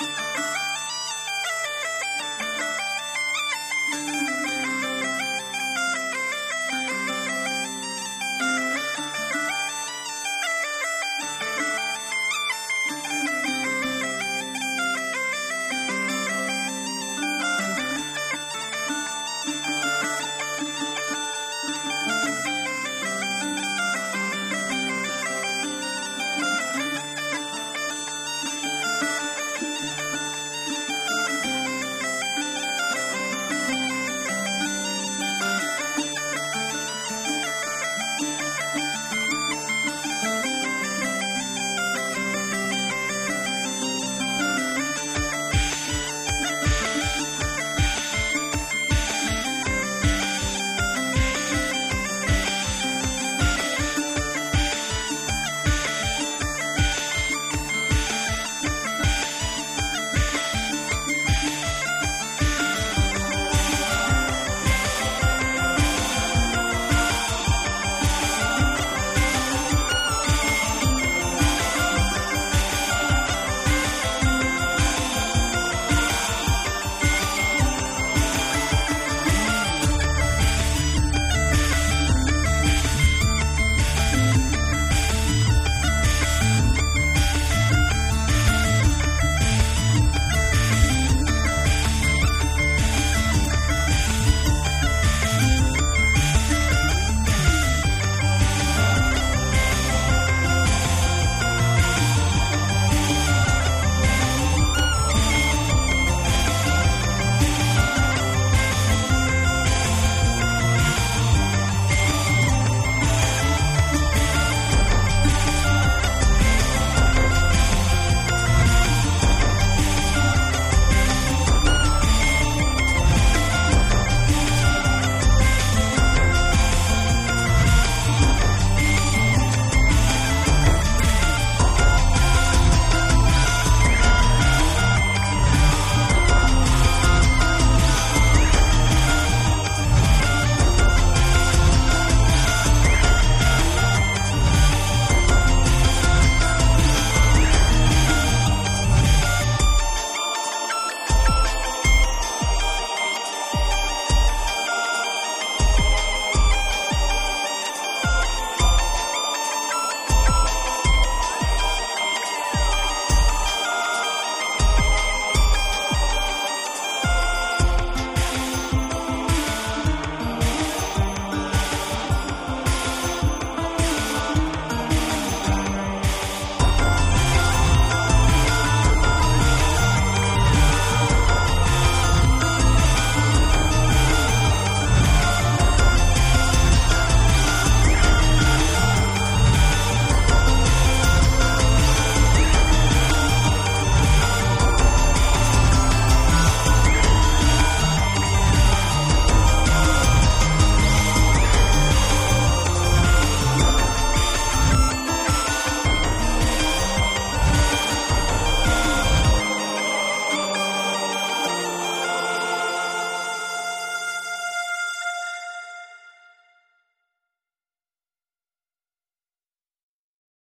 Música